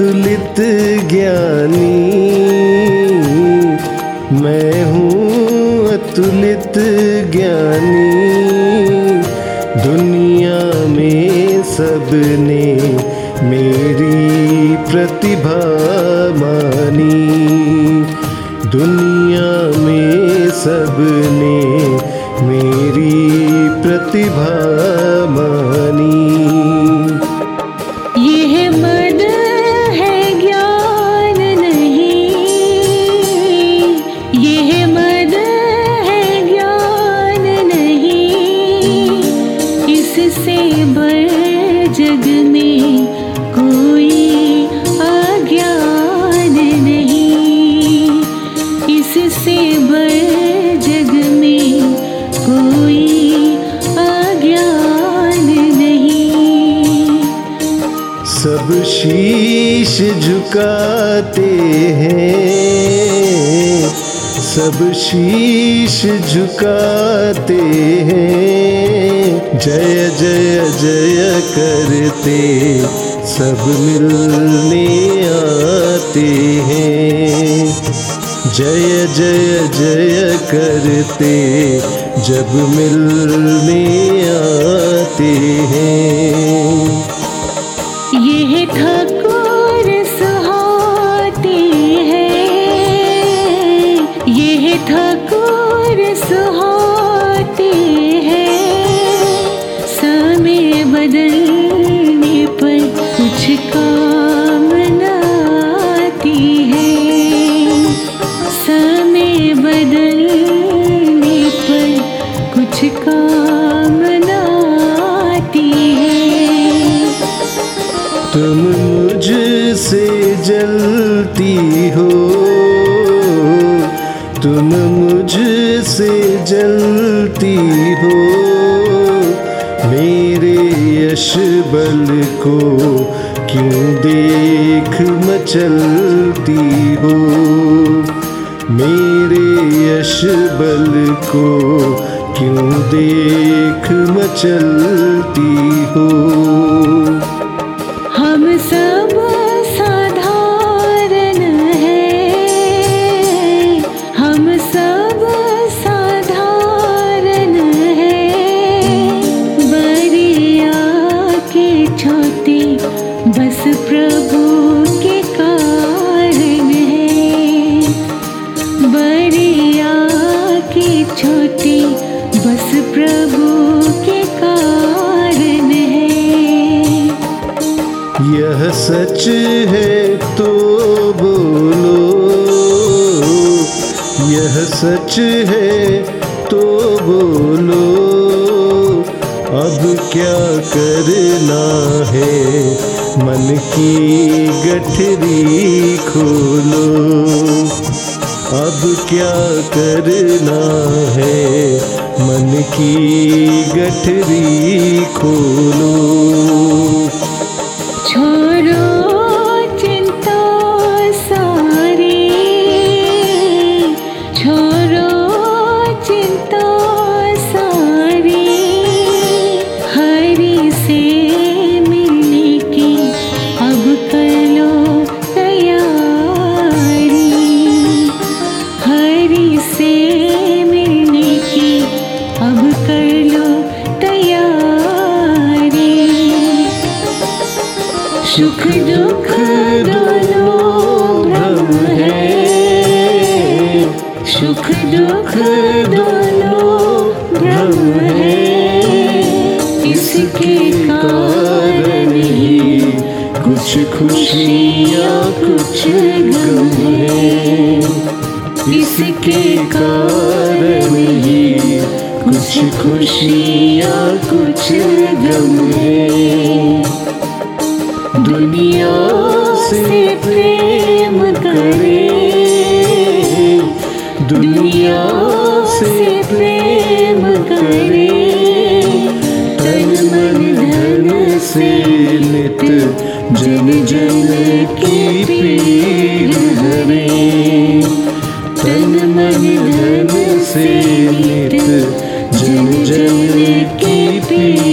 अतुलित ज्ञानी। मैं हूँ अतुलित ज्ञानी। दुनिया में सबने मेरी प्रतिभा मानी। दुनिया में सबने मेरी प्रतिभा मानी। शीश झुकाते हैं। सब शीश झुकाते हैं। जय जय जय करते सब मिलने आते हैं। जय जय जय करते जब मिलने आते हैं। कुछ काम आती है। तुम मुझसे जलती हो। तुम मुझसे जलती हो। मेरे यश बल को क्यों देख मचलती हो? मेरे यश बल को क्यों देख मचलती हो? हम सब सच है तो बोलो। यह सच है तो बोलो। अब क्या करना है? मन की गठरी खोलो। अब क्या करना है? मन की गठरी खोलो। तैयारी। सुख दुख दोनों भ्रम है। सुख दुख दोनों भ्रम है। इसके कारण ही कुछ खुशियाँ, कुछ गम है। इसके कारण ही कुछ खुशियाँ, कुछ गम। है दुनिया से प्रेम करे। दुनिया से प्रेम करे। तन मन धन से नित जन जन की पीर हरे तन मन धन से नित जन जन की पीर हरे